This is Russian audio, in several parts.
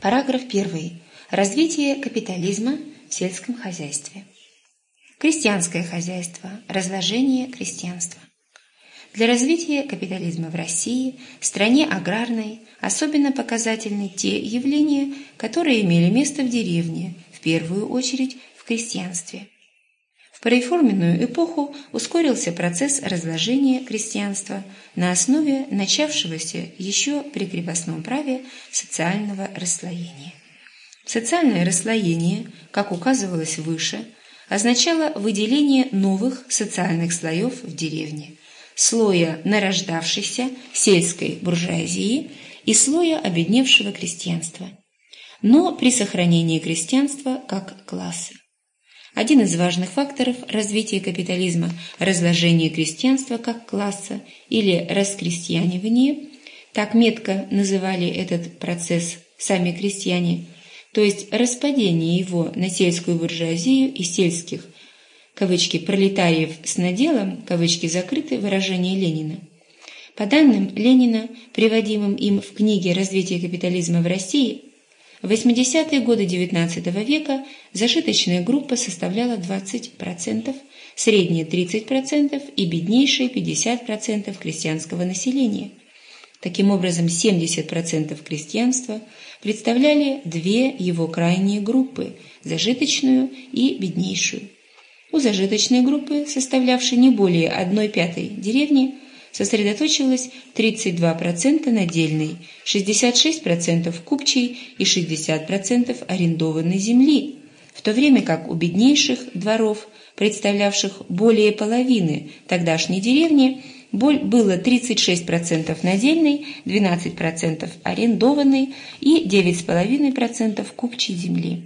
Параграф 1. Развитие капитализма в сельском хозяйстве. Крестьянское хозяйство. Разложение крестьянства. Для развития капитализма в России, стране аграрной, особенно показательны те явления, которые имели место в деревне, в первую очередь в крестьянстве. В пореформенную эпоху ускорился процесс разложения крестьянства на основе начавшегося еще при крепостном праве социального расслоения. Социальное расслоение, как указывалось выше, означало выделение новых социальных слоев в деревне, слоя нарождавшейся сельской буржуазии и слоя обедневшего крестьянства, но при сохранении крестьянства как класса. Один из важных факторов развития капитализма – разложение крестьянства как класса или раскрестьянивание, так метко называли этот процесс сами крестьяне, то есть распадение его на сельскую буржуазию и сельских, кавычки, пролетариев с наделом, кавычки закрыты, выражение Ленина. По данным Ленина, приводимым им в книге «Развитие капитализма в России», в 80-е годы XIX века зажиточная группа составляла 20%, средняя 30% и беднейшие 50% крестьянского населения. Таким образом, 70% крестьянства представляли две его крайние группы – зажиточную и беднейшую. У зажиточной группы, составлявшей не более 1 пятой деревни, сосредоточилось 32% надельной, 66% купчей и 60% арендованной земли, в то время как у беднейших дворов, представлявших более половины тогдашней деревни, было 36% надельной, 12% арендованной и 9,5% купчей земли.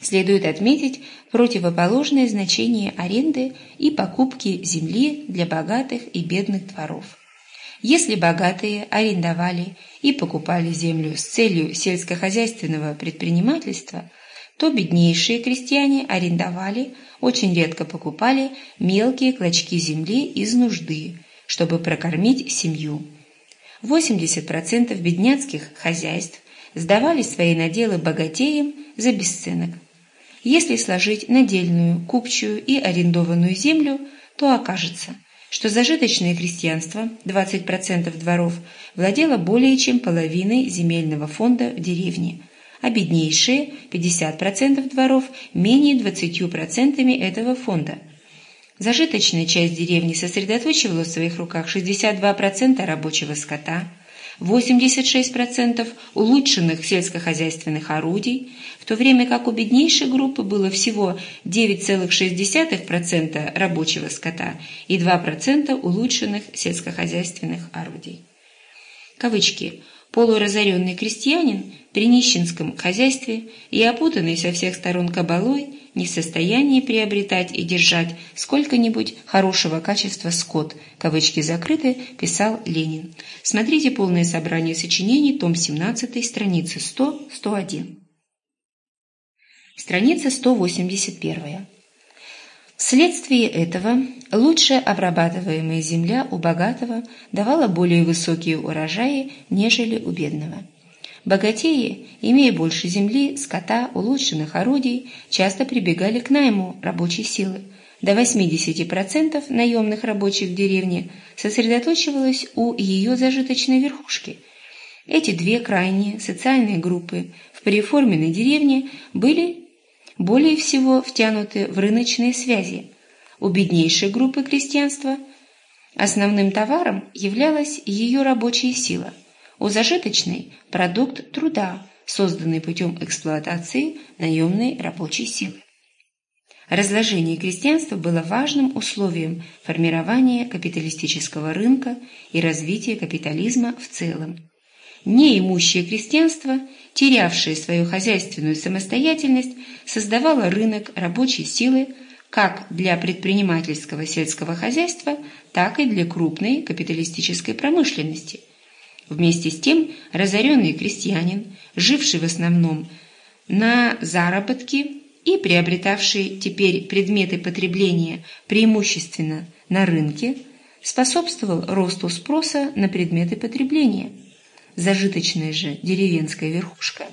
Следует отметить противоположное значение аренды и покупки земли для богатых и бедных дворов. Если богатые арендовали и покупали землю с целью сельскохозяйственного предпринимательства, то беднейшие крестьяне арендовали, очень редко покупали мелкие клочки земли из нужды, чтобы прокормить семью. 80% бедняцких хозяйств сдавали свои наделы богатеям за бесценок. Если сложить надельную, купчую и арендованную землю, то окажется, что зажиточное крестьянство, 20% дворов, владело более чем половиной земельного фонда в деревне, а беднейшие, 50% дворов, менее 20% этого фонда. Зажиточная часть деревни сосредоточивала в своих руках 62% рабочего скота, 86% улучшенных сельскохозяйственных орудий, в то время как у беднейшей группы было всего 9,6% рабочего скота и 2% улучшенных сельскохозяйственных орудий. Кавычки. Полуразоренный крестьянин при нищенском хозяйстве и опутанный со всех сторон кабалой не в состоянии приобретать и держать сколько-нибудь хорошего качества скот, кавычки закрыты, писал Ленин. Смотрите полное собрание сочинений, том 17, страницы 100-101. Страница 181. Вследствие этого лучше обрабатываемая земля у богатого давала более высокие урожаи, нежели у бедного. Богатеи, имея больше земли, скота, улучшенных орудий, часто прибегали к найму рабочей силы. До 80% наемных рабочих в деревне сосредоточивалось у ее зажиточной верхушки. Эти две крайние социальные группы в переформенной деревне были более всего втянуты в рыночные связи. У беднейшей группы крестьянства основным товаром являлась ее рабочая сила – у зажиточной – продукт труда, созданный путем эксплуатации наемной рабочей силы. Разложение крестьянства было важным условием формирования капиталистического рынка и развития капитализма в целом. Неимущее крестьянство, терявшее свою хозяйственную самостоятельность, создавало рынок рабочей силы как для предпринимательского сельского хозяйства, так и для крупной капиталистической промышленности – Вместе с тем разоренный крестьянин, живший в основном на заработки и приобретавший теперь предметы потребления преимущественно на рынке, способствовал росту спроса на предметы потребления. зажиточная же деревенская верхушка,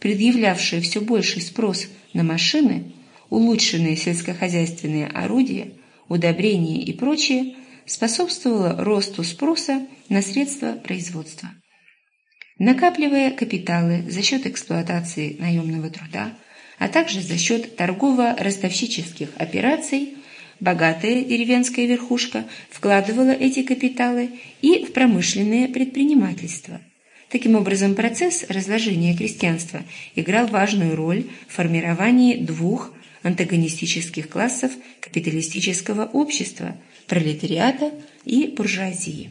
предъявлявшая все больший спрос на машины, улучшенные сельскохозяйственные орудия, удобрения и прочее, способствовала росту спроса на средства производства. Накапливая капиталы за счет эксплуатации наемного труда, а также за счет торгово-ростовщических операций, богатая деревенская верхушка вкладывала эти капиталы и в промышленное предпринимательство. Таким образом, процесс разложения крестьянства играл важную роль в формировании двух антагонистических классов капиталистического общества – пролетариата и буржуазии.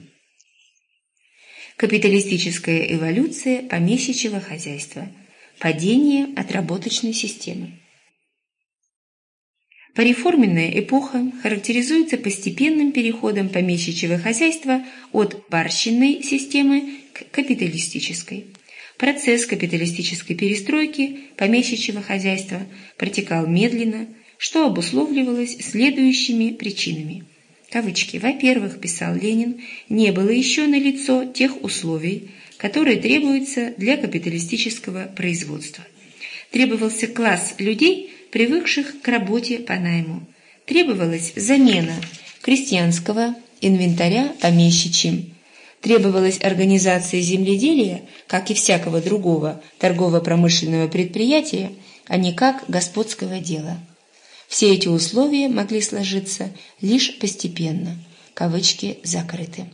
Капиталистическая эволюция помещичьего хозяйства – Падение отработочной системы. Пореформенная эпоха характеризуется постепенным переходом помещичьего хозяйства от барщинной системы к капиталистической. Процесс капиталистической перестройки помещичьего хозяйства протекал медленно, что обусловливалось следующими причинами. Кавычки. Во-первых, писал Ленин, не было еще налицо тех условий, которые требуются для капиталистического производства. Требовался класс людей, привыкших к работе по найму. Требовалась замена крестьянского инвентаря помещичьим. Требовалась организация земледелия, как и всякого другого торгово-промышленного предприятия, а не как господского дела. Все эти условия могли сложиться лишь постепенно. Кавычки закрыты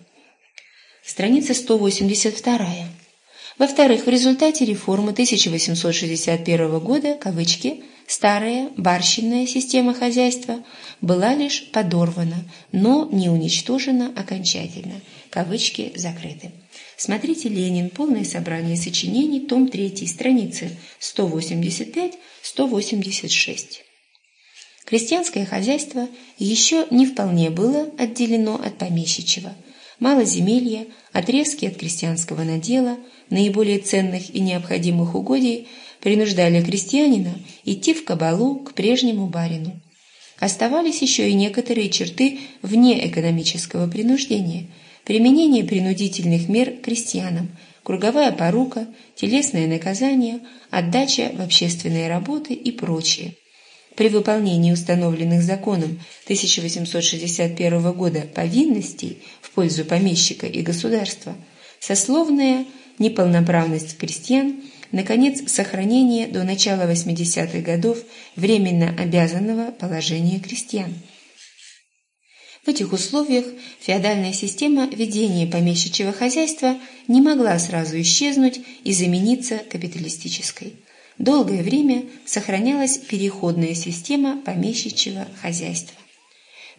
страница 182. Во-вторых, в результате реформы 1861 года, кавычки, старая барщинная система хозяйства была лишь подорвана, но не уничтожена окончательно. Кавычки закрыты. Смотрите «Ленин. Полное собрание сочинений. Том 3. Страницы 185-186». Крестьянское хозяйство еще не вполне было отделено от помещичьего – малоземелья, отрезки от крестьянского надела, наиболее ценных и необходимых угодий принуждали крестьянина идти в кабалу к прежнему барину. Оставались еще и некоторые черты вне экономического принуждения, применение принудительных мер крестьянам, круговая порука, телесное наказание, отдача в общественные работы и прочее при выполнении установленных законом 1861 года повинностей в пользу помещика и государства, сословная неполноправность крестьян, наконец, сохранение до начала 80-х годов временно обязанного положения крестьян. В этих условиях феодальная система ведения помещичьего хозяйства не могла сразу исчезнуть и замениться капиталистической долгое время сохранялась переходная система помещичьего хозяйства.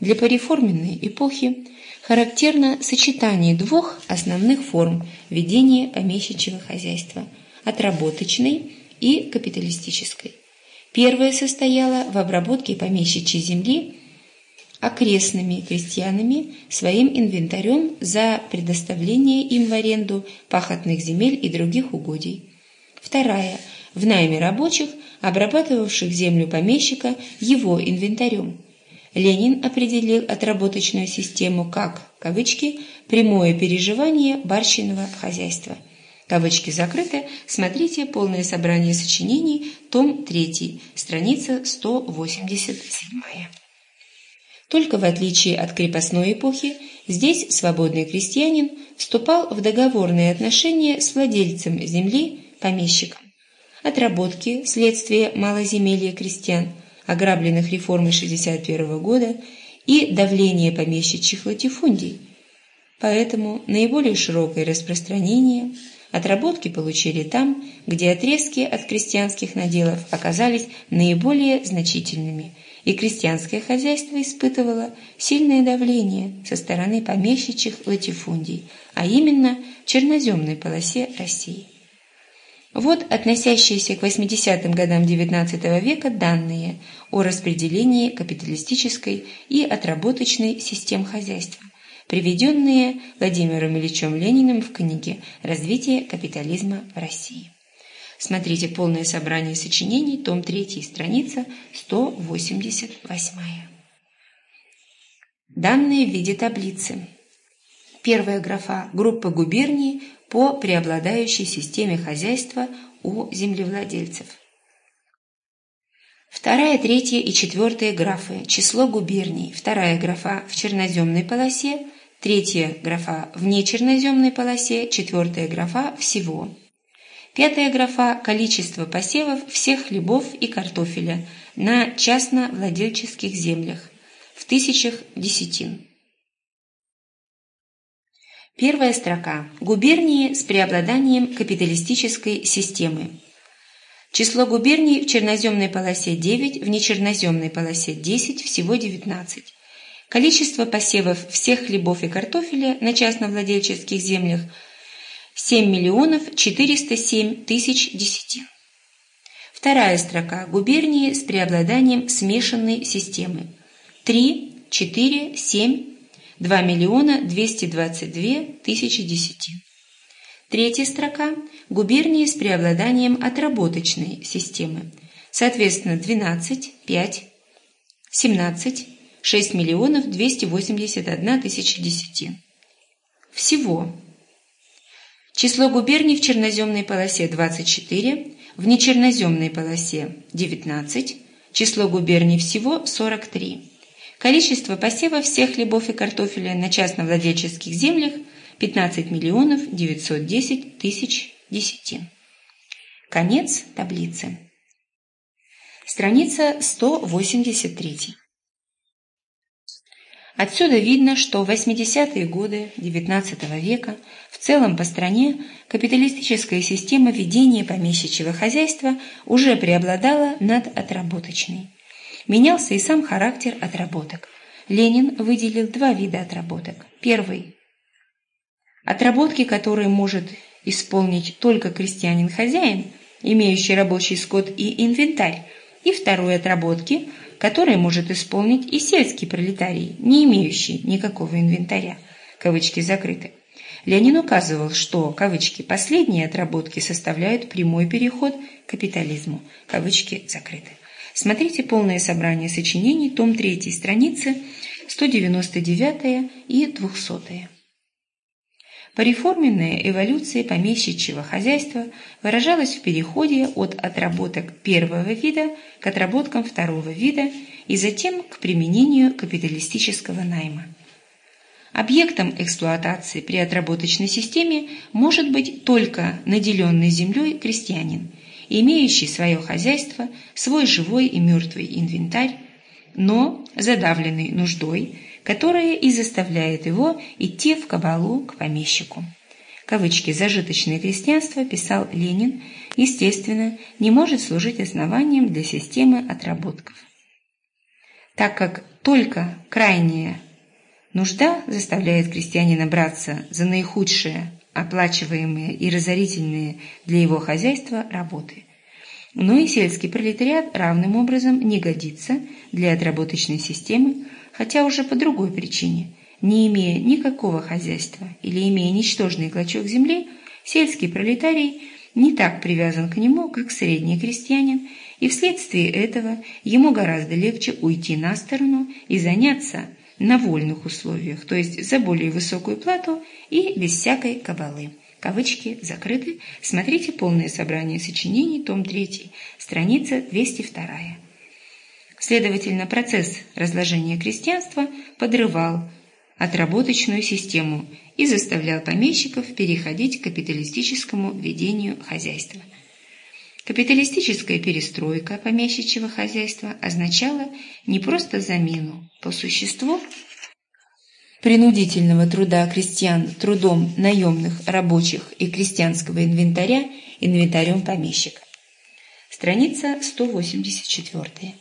Для пореформенной эпохи характерно сочетание двух основных форм ведения помещичьего хозяйства – отработочной и капиталистической. Первая состояла в обработке помещичьей земли окрестными крестьянами своим инвентарем за предоставление им в аренду пахотных земель и других угодий. Вторая – в найме рабочих, обрабатывавших землю помещика его инвентарем. Ленин определил отработочную систему как, кавычки, «прямое переживание барщиного хозяйства». Кавычки закрыты. Смотрите полное собрание сочинений, том 3, страница 187. Только в отличие от крепостной эпохи, здесь свободный крестьянин вступал в договорные отношения с владельцем земли, помещиком отработки вследствие малоземелья крестьян, ограбленных реформой 61 года и давления помещичьих латифундий. Поэтому наиболее широкое распространение отработки получили там, где отрезки от крестьянских наделов оказались наиболее значительными, и крестьянское хозяйство испытывало сильное давление со стороны помещичьих латифундий, а именно черноземной полосе России. Вот относящиеся к 80-м годам XIX века данные о распределении капиталистической и отработочной систем хозяйства, приведенные Владимиром Ильичем Лениным в книге «Развитие капитализма в России». Смотрите полное собрание сочинений, том 3, страница 188. Данные в виде таблицы. Первая графа – группа губерний по преобладающей системе хозяйства у землевладельцев. Вторая, третья и четвертая графы – число губерний. Вторая графа в черноземной полосе, третья графа в нечерноземной полосе, четвертая графа всего. Пятая графа – количество посевов всех хлебов и картофеля на частно-владельческих землях в тысячах десятин. Первая строка. Губернии с преобладанием капиталистической системы. Число губерний в черноземной полосе 9, в нечерноземной полосе 10, всего 19. Количество посевов всех хлебов и картофеля на частновладельческих землях 7 миллионов 407 тысяч десятин. Вторая строка. Губернии с преобладанием смешанной системы. 3, 4, 7, 2 миллиона 222 тысячи десятин. Третья строка – губернии с преобладанием отработочной системы. Соответственно, 12, 5, 17, 6 миллионов 281 тысяча десятин. Всего. Число губерний в черноземной полосе 24, в нечерноземной полосе 19, число губерний всего 43. Количество посева всех хлебов и картофеля на частновладельческих землях – 15 миллионов 910 тысяч десятин. Конец таблицы. Страница 183. Отсюда видно, что в 80-е годы XIX века в целом по стране капиталистическая система ведения помещичьего хозяйства уже преобладала над отработочной. Менялся и сам характер отработок. Ленин выделил два вида отработок. Первый Отработки, которые может исполнить только крестьянин-хозяин, имеющий рабочий скот и инвентарь, и второй отработки, которые может исполнить и сельский пролетарий, не имеющий никакого инвентаря. Кавычки закрыты. Ленин указывал, что, кавычки, последние отработки составляют прямой переход к капитализму. Кавычки закрыты. Смотрите полное собрание сочинений, том 3, страницы 199 и 200. Пореформенная эволюция помещичьего хозяйства выражалась в переходе от отработок первого вида к отработкам второго вида и затем к применению капиталистического найма. Объектом эксплуатации при отработочной системе может быть только наделенный землей крестьянин, имеющий свое хозяйство, свой живой и мертвый инвентарь, но задавленный нуждой – которое и заставляет его идти в кабалу к помещику. Кавычки «зажиточное крестьянство», писал Ленин, естественно, не может служить основанием для системы отработков. Так как только крайняя нужда заставляет крестьянина браться за наихудшие, оплачиваемые и разорительные для его хозяйства работы. Но и сельский пролетариат равным образом не годится для отработочной системы, хотя уже по другой причине. Не имея никакого хозяйства или имея ничтожный клочок земли, сельский пролетарий не так привязан к нему, как средний крестьянин, и вследствие этого ему гораздо легче уйти на сторону и заняться на вольных условиях, то есть за более высокую плату и без всякой кабалы. Кавычки закрыты. Смотрите полное собрание сочинений, том 3, страница 202. Следовательно, процесс разложения крестьянства подрывал отработочную систему и заставлял помещиков переходить к капиталистическому ведению хозяйства. Капиталистическая перестройка помещичьего хозяйства означала не просто замену по существу принудительного труда крестьян трудом наемных рабочих и крестьянского инвентаря инвентарем помещика. Страница 184.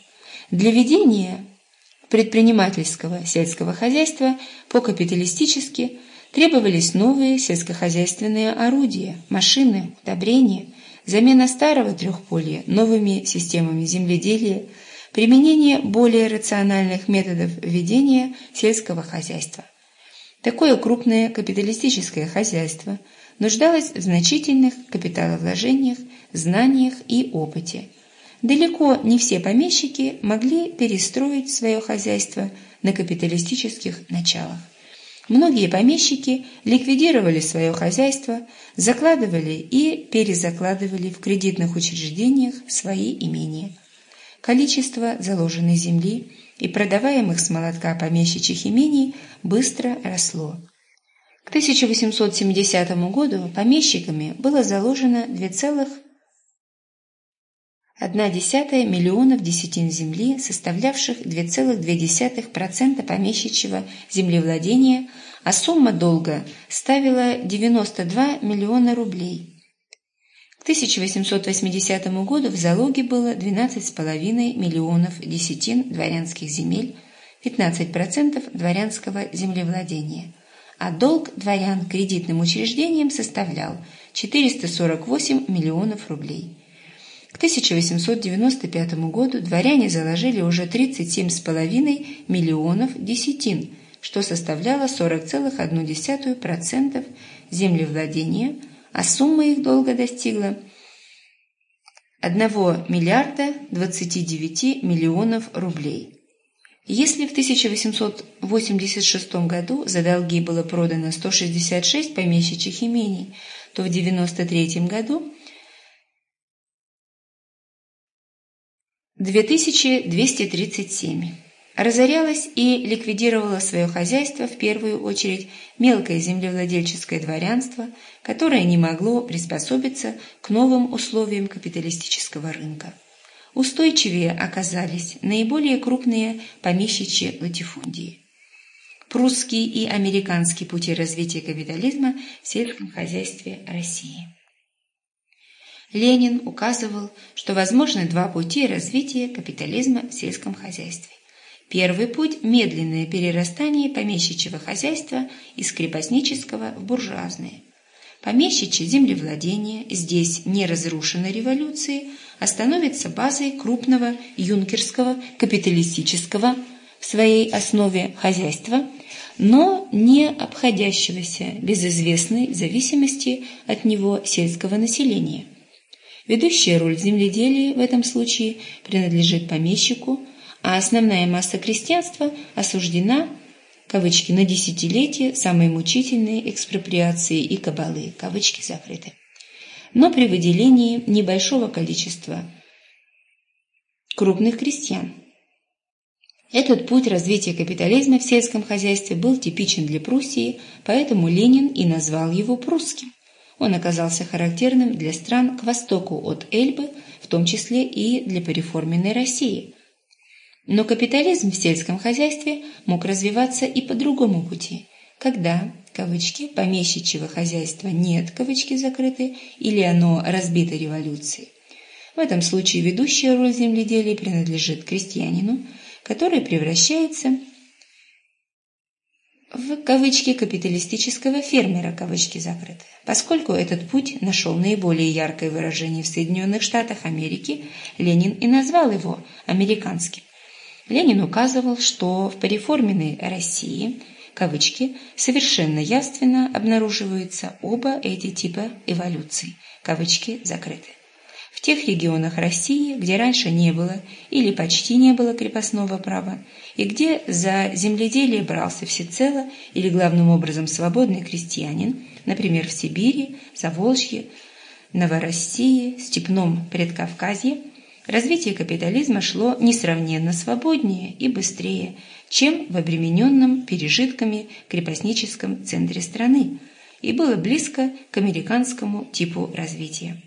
Для ведения предпринимательского сельского хозяйства по-капиталистически требовались новые сельскохозяйственные орудия, машины, удобрения, замена старого трехполья новыми системами земледелия, применение более рациональных методов ведения сельского хозяйства. Такое крупное капиталистическое хозяйство нуждалось в значительных капиталовложениях, знаниях и опыте – Далеко не все помещики могли перестроить свое хозяйство на капиталистических началах. Многие помещики ликвидировали свое хозяйство, закладывали и перезакладывали в кредитных учреждениях свои имения. Количество заложенной земли и продаваемых с молотка помещичьих имений быстро росло. К 1870 году помещиками было заложено 2,1 миллионов десятин земли, составлявших 2,2% помещичьего землевладения, а сумма долга ставила 92 миллиона рублей. К 1880 году в залоге было 12,5 миллионов десятин дворянских земель, 15% дворянского землевладения – а долг дворян кредитным учреждениям составлял 448 миллионов рублей. К 1895 году дворяне заложили уже 37,5 миллионов десятин, что составляло 40,1% землевладения, а сумма их долга достигла 1 миллиарда 29 миллионов рублей. Если в 1886 году за долги было продано 166 помещичьих имений, то в 1993 году 2237. Разорялось и ликвидировало свое хозяйство в первую очередь мелкое землевладельческое дворянство, которое не могло приспособиться к новым условиям капиталистического рынка устойчивее оказались наиболее крупные помещичьи латифундии. Прусский и американский пути развития капитализма в сельском хозяйстве России. Ленин указывал, что возможны два пути развития капитализма в сельском хозяйстве. Первый путь – медленное перерастание помещичьего хозяйства из крепостнического в буржуазное. Помещичье землевладение здесь не разрушено революцией, остановится базой крупного юнкерского капиталистического в своей основе хозяйства, но не обходящегося без известной зависимости от него сельского населения. Ведущая роль земледелия в этом случае принадлежит помещику, а основная масса крестьянства осуждена кавычки, на десятилетия самой мучительной экспроприации и кабалы, кавычки закрыты но при выделении небольшого количества крупных крестьян. Этот путь развития капитализма в сельском хозяйстве был типичен для Пруссии, поэтому Ленин и назвал его прусским. Он оказался характерным для стран к востоку от Эльбы, в том числе и для пореформенной России. Но капитализм в сельском хозяйстве мог развиваться и по другому пути, когда кавычки, помещичьего хозяйства нет, кавычки закрыты, или оно разбито революцией. В этом случае ведущая роль земледелия принадлежит крестьянину, который превращается в кавычки капиталистического фермера, кавычки закрыты. Поскольку этот путь нашел наиболее яркое выражение в Соединенных Штатах Америки, Ленин и назвал его американским. Ленин указывал, что в пореформенной России – кавычки, совершенно явственно обнаруживаются оба эти типа эволюций, кавычки закрыты. В тех регионах России, где раньше не было или почти не было крепостного права, и где за земледелие брался всецело или главным образом свободный крестьянин, например, в Сибири, Заволжье, Новороссии, Степном Предкавказье, развитие капитализма шло несравненно свободнее и быстрее, чем в обремененном пережитками крепостническом центре страны и было близко к американскому типу развития.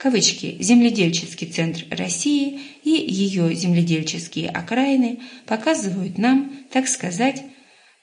Кавычки «Земледельческий центр России» и ее земледельческие окраины показывают нам, так сказать,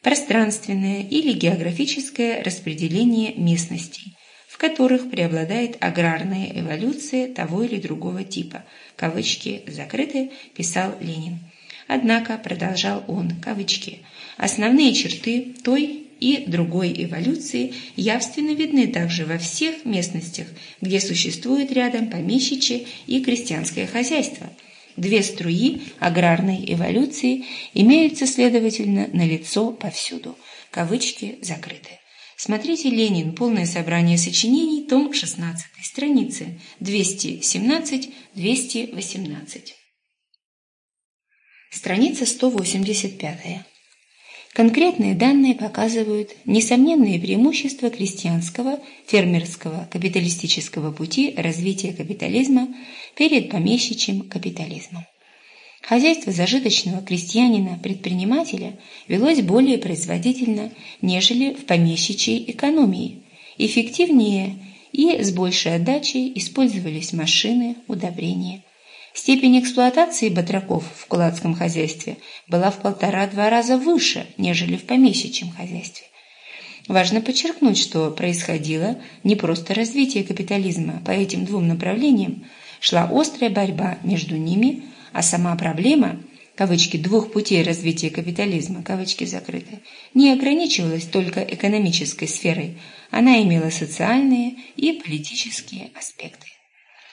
пространственное или географическое распределение местностей, в которых преобладает аграрная эволюция того или другого типа, кавычки закрыты, писал Ленин. Однако, продолжал он, кавычки, основные черты той и другой эволюции явственно видны также во всех местностях, где существует рядом помещичье и крестьянское хозяйство. Две струи аграрной эволюции имеются, следовательно, налицо повсюду. Кавычки закрыты. Смотрите «Ленин. Полное собрание сочинений», том 16, страницы 217-218. Страница 185. Конкретные данные показывают несомненные преимущества крестьянского, фермерского, капиталистического пути развития капитализма перед помещичьим капитализмом. Хозяйство зажиточного крестьянина-предпринимателя велось более производительно, нежели в помещичьей экономии, эффективнее и с большей отдачей использовались машины, удобрения. Степень эксплуатации батраков в кулацком хозяйстве была в полтора-два раза выше, нежели в помещичьем хозяйстве. Важно подчеркнуть, что происходило не просто развитие капитализма по этим двум направлениям, шла острая борьба между ними, а сама проблема кавычки двух путей развития капитализма, кавычки закрыты, не ограничивалась только экономической сферой, она имела социальные и политические аспекты.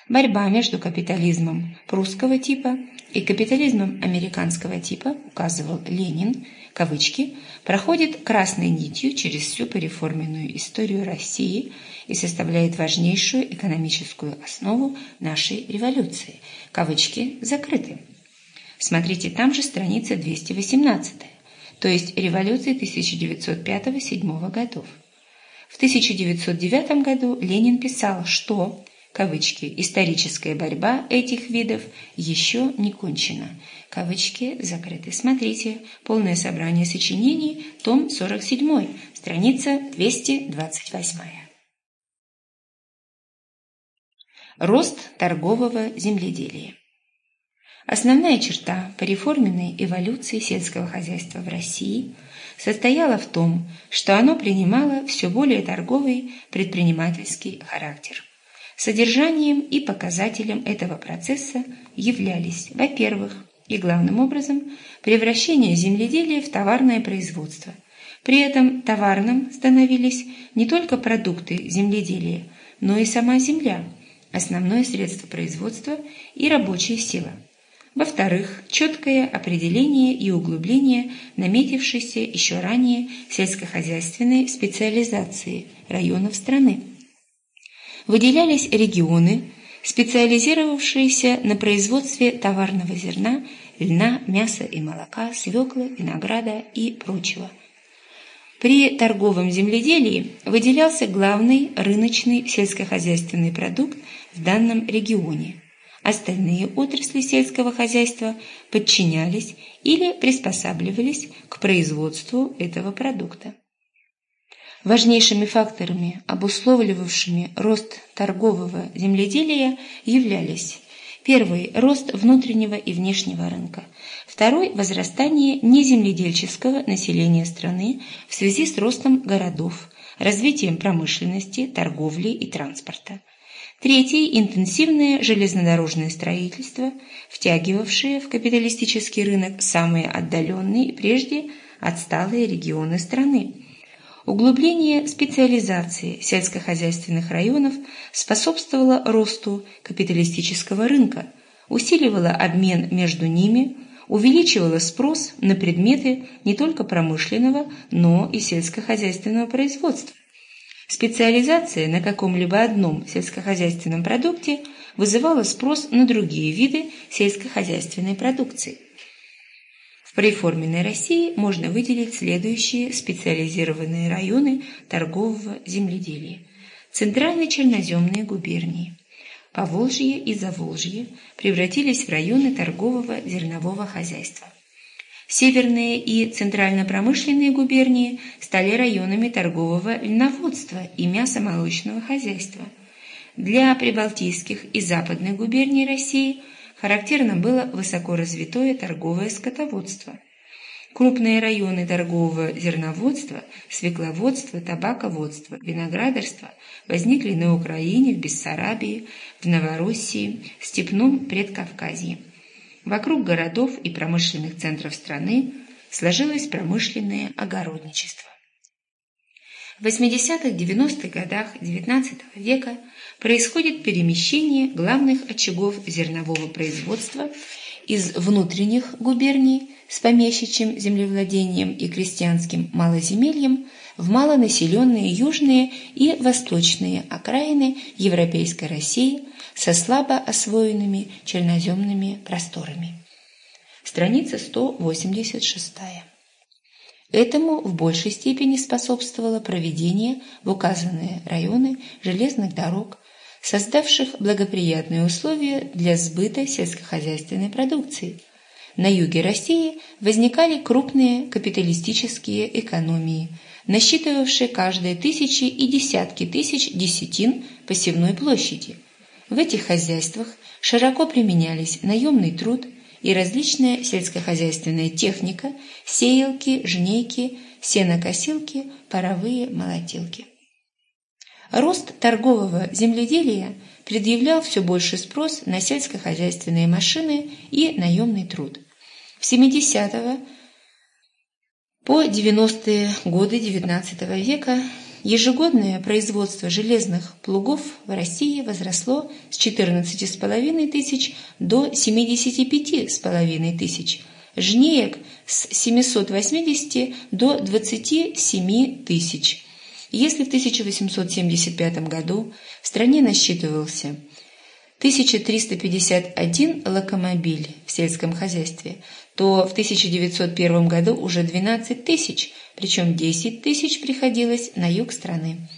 Борьба между капитализмом прусского типа и капитализмом американского типа, указывал Ленин, кавычки, проходит красной нитью через всю переформенную историю России и составляет важнейшую экономическую основу нашей революции. Кавычки закрыты. Смотрите, там же страница 218, то есть революции 1905-1907 годов. В 1909 году Ленин писал, что кавычки, историческая борьба этих видов еще не кончена. Кавычки закрыты. Смотрите, полное собрание сочинений, том 47, страница 228. Рост торгового земледелия. Основная черта пореформенной эволюции сельского хозяйства в России состояла в том, что оно принимало все более торговый предпринимательский характер – Содержанием и показателем этого процесса являлись, во-первых, и главным образом, превращение земледелия в товарное производство. При этом товарным становились не только продукты земледелия, но и сама земля, основное средство производства и рабочая сила. Во-вторых, четкое определение и углубление наметившейся еще ранее сельскохозяйственной специализации районов страны выделялись регионы, специализировавшиеся на производстве товарного зерна, льна, мяса и молока, свеклы, винограда и прочего. При торговом земледелии выделялся главный рыночный сельскохозяйственный продукт в данном регионе. Остальные отрасли сельского хозяйства подчинялись или приспосабливались к производству этого продукта. Важнейшими факторами, обусловливавшими рост торгового земледелия, являлись Первый – рост внутреннего и внешнего рынка. Второй – возрастание неземледельческого населения страны в связи с ростом городов, развитием промышленности, торговли и транспорта. Третий – интенсивное железнодорожное строительство, втягивавшее в капиталистический рынок самые отдаленные и прежде отсталые регионы страны. Углубление специализации сельскохозяйственных районов способствовало росту капиталистического рынка, усиливало обмен между ними, увеличивало спрос на предметы не только промышленного, но и сельскохозяйственного производства. Специализация на каком-либо одном сельскохозяйственном продукте вызывала спрос на другие виды сельскохозяйственной продукции. В реформенной России можно выделить следующие специализированные районы торгового земледелия. Центральные черноземные губернии. Поволжье и Заволжье превратились в районы торгового зернового хозяйства. Северные и центрально-промышленные губернии стали районами торгового льноводства и мясомолочного хозяйства. Для прибалтийских и западных губерний России – характерно было высокоразвитое торговое скотоводство. Крупные районы торгового зерноводства, свекловодства, табаководства, виноградарства возникли на Украине, в Бессарабии, в Новороссии, в Степном Предкавказье. Вокруг городов и промышленных центров страны сложилось промышленное огородничество. В 80-90-х годах XIX века происходит перемещение главных очагов зернового производства из внутренних губерний с помещичьим землевладением и крестьянским малоземельем в малонаселенные южные и восточные окраины Европейской России со слабо освоенными черноземными просторами. Страница 186. Этому в большей степени способствовало проведение в указанные районы железных дорог, создавших благоприятные условия для сбыта сельскохозяйственной продукции. На юге России возникали крупные капиталистические экономии, насчитывавшие каждые тысячи и десятки тысяч десятин посевной площади. В этих хозяйствах широко применялись наемный труд и различная сельскохозяйственная техника, сеялки, жнейки, сенокосилки, паровые молотилки. Рост торгового земледелия предъявлял все больше спрос на сельскохозяйственные машины и наемный труд. В 70-го по 90-е годы XIX века ежегодное производство железных плугов в России возросло с 14,5 тысяч до 75,5 тысяч, жнеек с 780 до 27 тысяч, если в 1875 году в стране насчитывался 1351 локомобиль в сельском хозяйстве, то в 1901 году уже 12 тысяч, причем 10 тысяч приходилось на юг страны.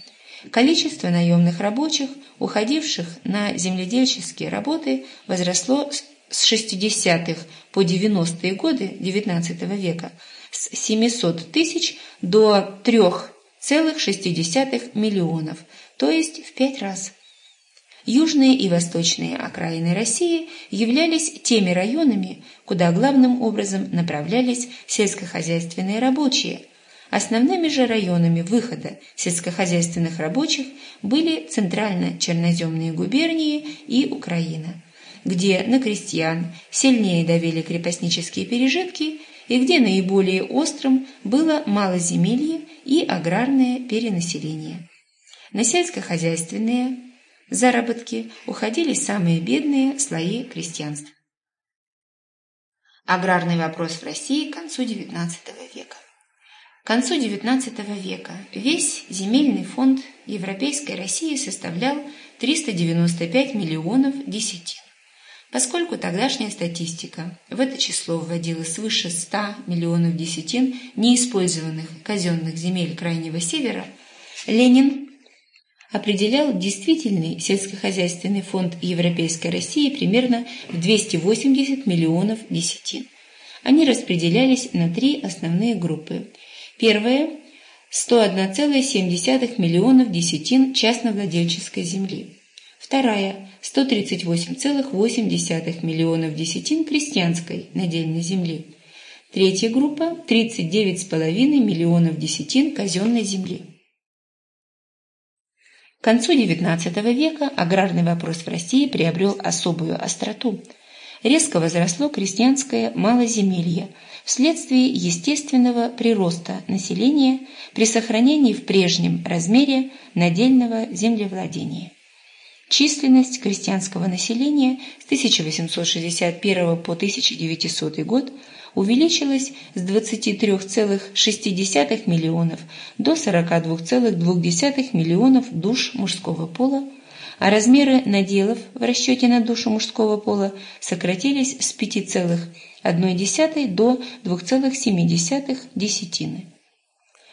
Количество наемных рабочих, уходивших на земледельческие работы, возросло с 60-х по 90-е годы XIX века с 700 тысяч до 3 0,6 миллионов, то есть в пять раз. Южные и восточные окраины России являлись теми районами, куда главным образом направлялись сельскохозяйственные рабочие. Основными же районами выхода сельскохозяйственных рабочих были центрально-черноземные губернии и Украина, где на крестьян сильнее давили крепостнические пережитки и где наиболее острым было малоземелье и аграрное перенаселение. На сельскохозяйственные заработки уходили самые бедные слои крестьянства. Аграрный вопрос в России к концу XIX века. К концу XIX века весь земельный фонд Европейской России составлял 395 миллионов десятин. Поскольку тогдашняя статистика в это число вводила свыше 100 миллионов десятин неиспользованных казенных земель Крайнего Севера, Ленин определял действительный сельскохозяйственный фонд Европейской России примерно в 280 миллионов десятин. Они распределялись на три основные группы. Первая – 101,7 миллионов десятин частновладельческой земли. Вторая – 138,8 миллионов десятин крестьянской надельной земли. Третья группа – 39,5 миллионов десятин казенной земли. К концу XIX века аграрный вопрос в России приобрел особую остроту. Резко возросло крестьянское малоземелье вследствие естественного прироста населения при сохранении в прежнем размере надельного землевладения. Численность крестьянского населения с 1861 по 1900 год увеличилась с 23,6 миллионов до 42,2 миллионов душ мужского пола, а размеры наделов в расчете на душу мужского пола сократились с 5,1 до 2,7 десятины.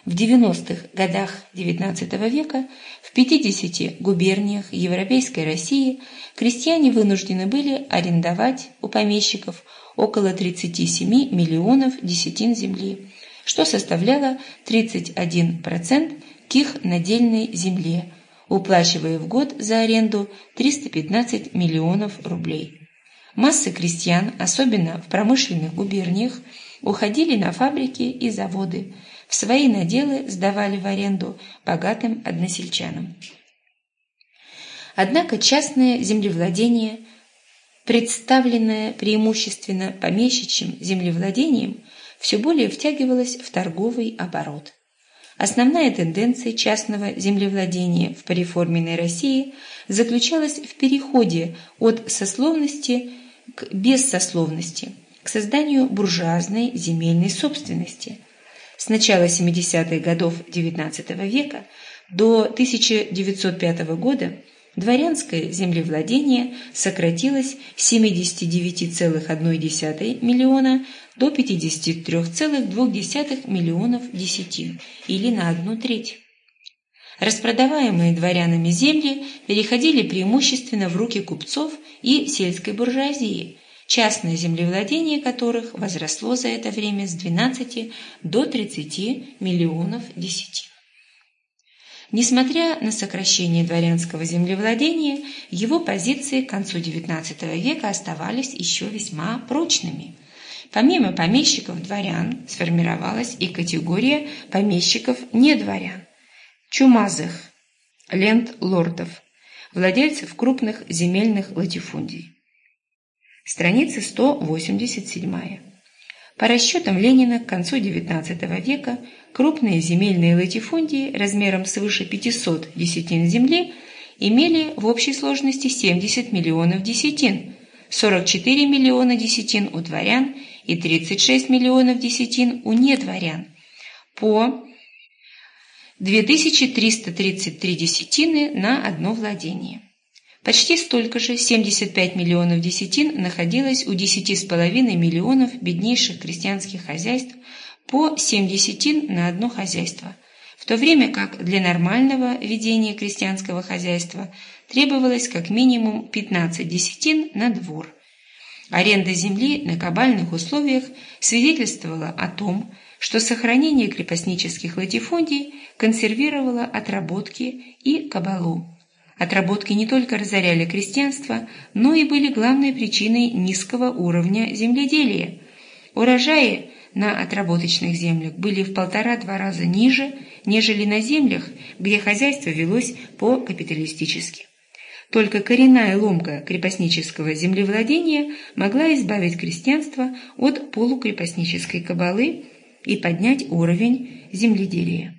В 90-х годах XIX века в 50 губерниях Европейской России крестьяне вынуждены были арендовать у помещиков около 37 миллионов десятин земли, что составляло 31% к их надельной земле, уплачивая в год за аренду 315 миллионов рублей. Массы крестьян, особенно в промышленных губерниях, уходили на фабрики и заводы – свои наделы сдавали в аренду богатым односельчанам. Однако частное землевладение, представленное преимущественно помещичьим землевладением, все более втягивалось в торговый оборот. Основная тенденция частного землевладения в пореформенной России заключалась в переходе от сословности к бессословности, к созданию буржуазной земельной собственности – с начала 70-х годов XIX века до 1905 года дворянское землевладение сократилось с 79,1 миллиона до 53,2 миллионов десятин, или на одну треть. Распродаваемые дворянами земли переходили преимущественно в руки купцов и сельской буржуазии, частное землевладение которых возросло за это время с 12 до 30 миллионов десятин. Несмотря на сокращение дворянского землевладения, его позиции к концу XIX века оставались еще весьма прочными. Помимо помещиков-дворян сформировалась и категория помещиков-недворян, чумазых, ленд-лордов, владельцев крупных земельных латифундий. Страница 187. По расчетам Ленина к концу XIX века крупные земельные латифундии размером свыше 500 десятин земли имели в общей сложности 70 миллионов десятин, 44 миллиона десятин у дворян и 36 миллионов десятин у недворян. По 2333 десятины на одно владение. Почти столько же, 75 миллионов десятин, находилось у 10,5 миллионов беднейших крестьянских хозяйств по 7 десятин на одно хозяйство, в то время как для нормального ведения крестьянского хозяйства требовалось как минимум 15 десятин на двор. Аренда земли на кабальных условиях свидетельствовала о том, что сохранение крепостнических латифундий консервировало отработки и кабалу. Отработки не только разоряли крестьянство, но и были главной причиной низкого уровня земледелия. Урожаи на отработочных землях были в полтора-два раза ниже, нежели на землях, где хозяйство велось по-капиталистически. Только коренная ломка крепостнического землевладения могла избавить крестьянство от полукрепостнической кабалы и поднять уровень земледелия.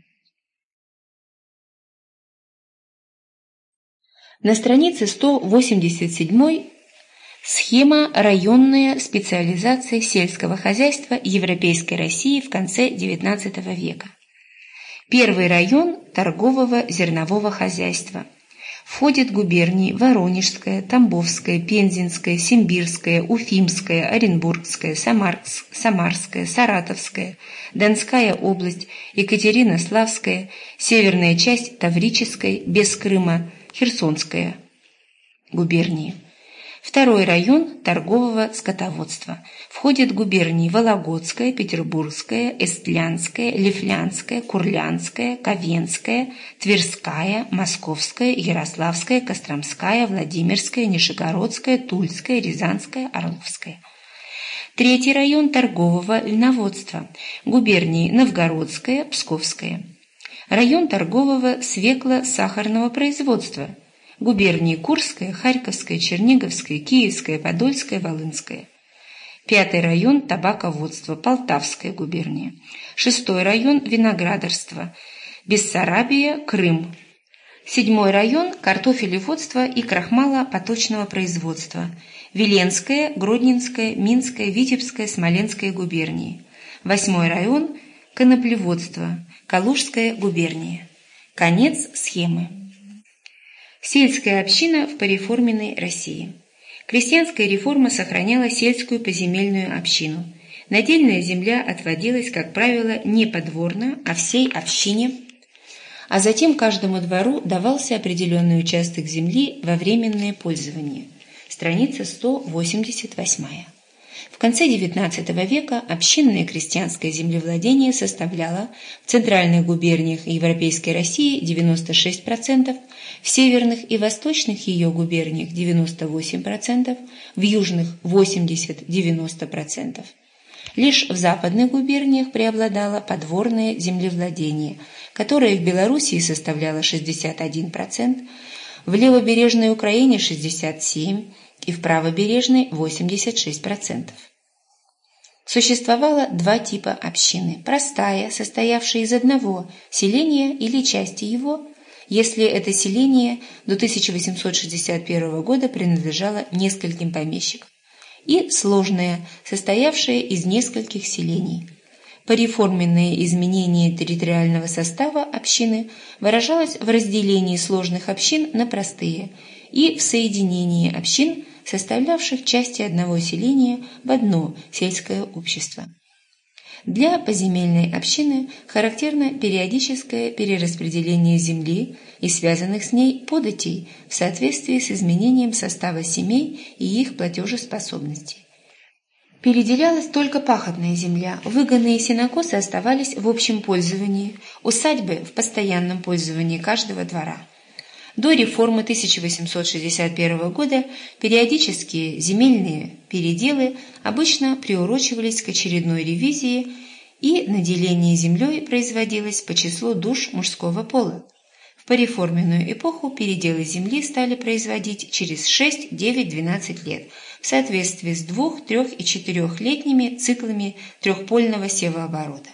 На странице 187 схема районная специализация сельского хозяйства Европейской России в конце XIX века. Первый район торгового зернового хозяйства. Входят губернии Воронежская, Тамбовская, Пензенская, Симбирская, Уфимская, Оренбургская, Самарск, Самарская, Саратовская, Донская область, Екатеринославская, северная часть Таврической, без Крыма, Херсонская губернии. Второй район торгового скотоводства. Входит губернии Вологодская, Петербургская, Эстлянская, Лифлянская, Курлянская, Ковенская, Тверская, Московская, Ярославская, Костромская, Владимирская, Нижегородская, Тульская, Рязанская, Орловская. Третий район торгового льноводства. Губернии Новгородская, Псковская район торгового свекло-сахарного производства, губернии Курская, Харьковская, Черниговская, Киевская, Подольская, Волынская. Пятый район табаководства, Полтавская губерния. Шестой район виноградарства, Бессарабия, Крым. Седьмой район картофелеводства и крахмала-поточного производства, Веленская, Гродненская, Минская, Витебская, Смоленская губернии. Восьмой район коноплеводства, Калужская губерния. Конец схемы. Сельская община в пореформенной России. Крестьянская реформа сохраняла сельскую поземельную общину. Надельная земля отводилась, как правило, не подворно, а всей общине, а затем каждому двору давался определенный участок земли во временное пользование. Страница 188. В конце XIX века общинное крестьянское землевладение составляло в центральных губерниях Европейской России 96%, в северных и восточных ее губерниях 98%, в южных 80-90%. Лишь в западных губерниях преобладало подворное землевладение, которое в Белоруссии составляло 61%, в левобережной Украине 67%, и в правобережной 86%. Существовало два типа общины. Простая, состоявшая из одного селения или части его, если это селение до 1861 года принадлежало нескольким помещикам, и сложная, состоявшая из нескольких селений. Пореформенное изменение территориального состава общины выражалось в разделении сложных общин на простые и в соединении общин, составлявших части одного селения в одно сельское общество. Для поземельной общины характерно периодическое перераспределение земли и связанных с ней податей в соответствии с изменением состава семей и их платежеспособности. Переделялась только пахотная земля, выгонные сенокосы оставались в общем пользовании, усадьбы в постоянном пользовании каждого двора. До реформы 1861 года периодические земельные переделы обычно приурочивались к очередной ревизии и наделение землей производилось по числу душ мужского пола. В пореформенную эпоху переделы земли стали производить через 6, 9, 12 лет – в соответствии с двух-, трех- и четырехлетними циклами трехпольного севооборота.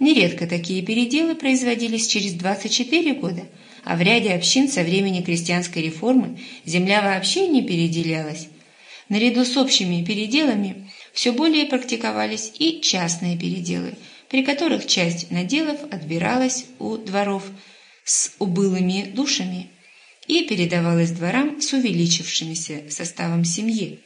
Нередко такие переделы производились через 24 года, а в ряде общин со времени крестьянской реформы земля вообще не переделялась. Наряду с общими переделами все более практиковались и частные переделы, при которых часть наделов отбиралась у дворов с убылыми душами и передавалась дворам с увеличившимся составом семьи.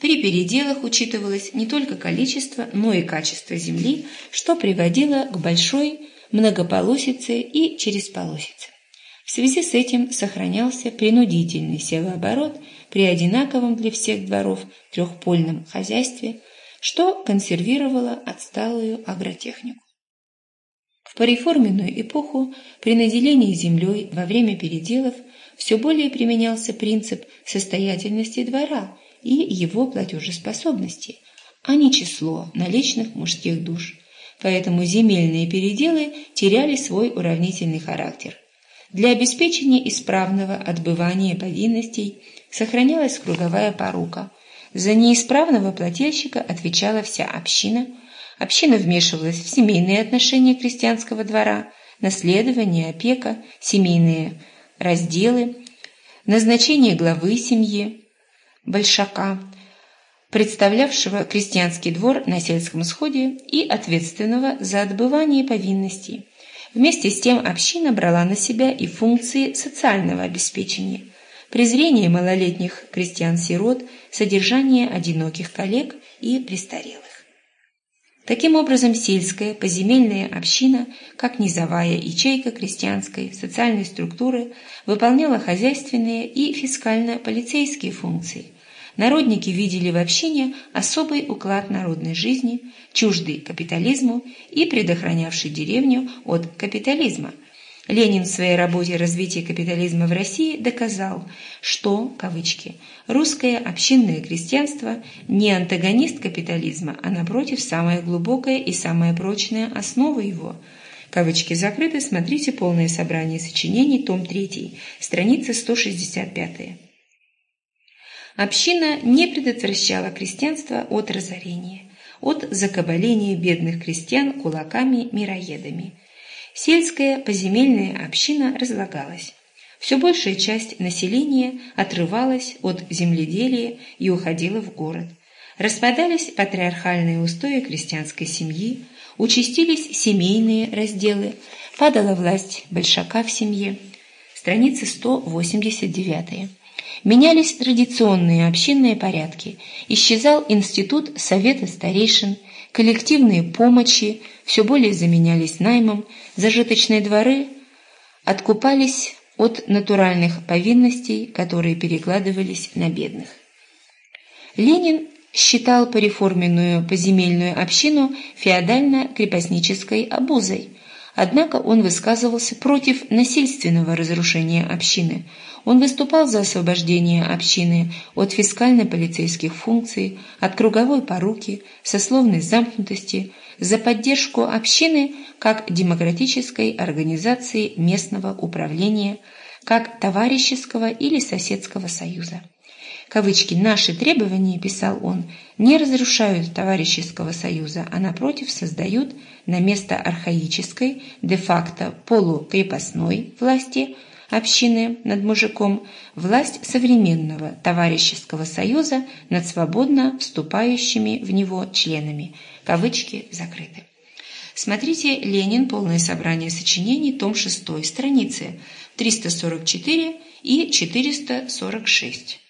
При переделах учитывалось не только количество, но и качество земли, что приводило к большой многополосице и чересполосице. В связи с этим сохранялся принудительный севооборот при одинаковом для всех дворов трехпольном хозяйстве, что консервировало отсталую агротехнику. В пореформенную эпоху при наделении землей во время переделов все более применялся принцип состоятельности двора – и его платежеспособности, а не число наличных мужских душ. Поэтому земельные переделы теряли свой уравнительный характер. Для обеспечения исправного отбывания повинностей сохранялась круговая порука. За неисправного плательщика отвечала вся община. Община вмешивалась в семейные отношения крестьянского двора, наследование, опека, семейные разделы, назначение главы семьи, большака, представлявшего крестьянский двор на сельском сходе и ответственного за отбывание повинностей. Вместе с тем община брала на себя и функции социального обеспечения, презрение малолетних крестьян-сирот, содержание одиноких коллег и престарелых. Таким образом, сельская поземельная община, как низовая ячейка крестьянской социальной структуры, выполняла хозяйственные и фискально-полицейские функции, Народники видели в общине особый уклад народной жизни, чуждый капитализму и предохранявший деревню от капитализма. Ленин в своей работе «Развитие капитализма в России» доказал, что, кавычки, «русское общинное крестьянство не антагонист капитализма, а напротив самая глубокая и самая прочная основа его». Кавычки закрыты, смотрите полное собрание сочинений, том 3, страница 165. Община не предотвращала крестьянство от разорения, от закабаления бедных крестьян кулаками-мироедами. Сельская поземельная община разлагалась. Все большая часть населения отрывалась от земледелия и уходила в город. Распадались патриархальные устои крестьянской семьи, участились семейные разделы, падала власть большака в семье. Страница 189. Менялись традиционные общинные порядки, исчезал институт совета старейшин, коллективные помощи все более заменялись наймом, зажиточные дворы откупались от натуральных повинностей, которые перекладывались на бедных. Ленин считал пореформенную поземельную общину феодально-крепостнической обузой, однако он высказывался против насильственного разрушения общины – он выступал за освобождение общины от фискально-полицейских функций, от круговой поруки, сословной замкнутости, за поддержку общины как демократической организации местного управления, как товарищеского или соседского союза. Кавычки «наши требования», писал он, не разрушают товарищеского союза, а напротив создают на место архаической, де-факто полукрепостной власти – общины над мужиком, власть современного товарищеского союза над свободно вступающими в него членами. Кавычки закрыты. Смотрите «Ленин. Полное собрание сочинений», том 6, страницы 344 и 446.